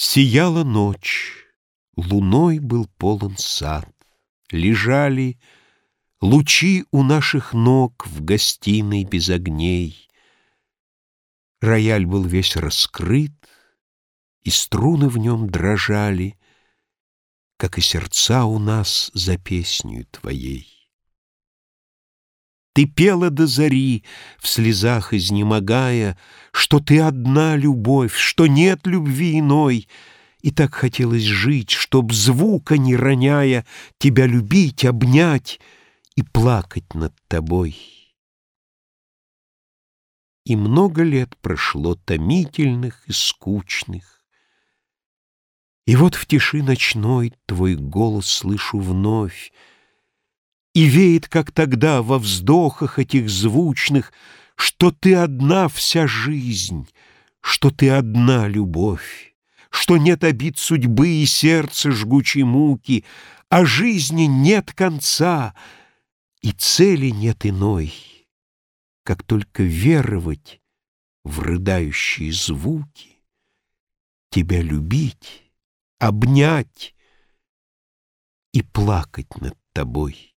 Сияла ночь, луной был полон сад, Лежали лучи у наших ног В гостиной без огней. Рояль был весь раскрыт, И струны в нем дрожали, Как и сердца у нас за песнью твоей. Ты пела до зари, в слезах изнемогая, Что ты одна любовь, что нет любви иной. И так хотелось жить, чтоб звука не роняя, Тебя любить, обнять и плакать над тобой. И много лет прошло томительных и скучных. И вот в тиши ночной твой голос слышу вновь, и веет, как тогда, во вздохах этих звучных, Что ты одна вся жизнь, что ты одна любовь, Что нет обид судьбы и сердца жгучей муки, А жизни нет конца, и цели нет иной, Как только веровать в рыдающие звуки, Тебя любить, обнять и плакать над тобой.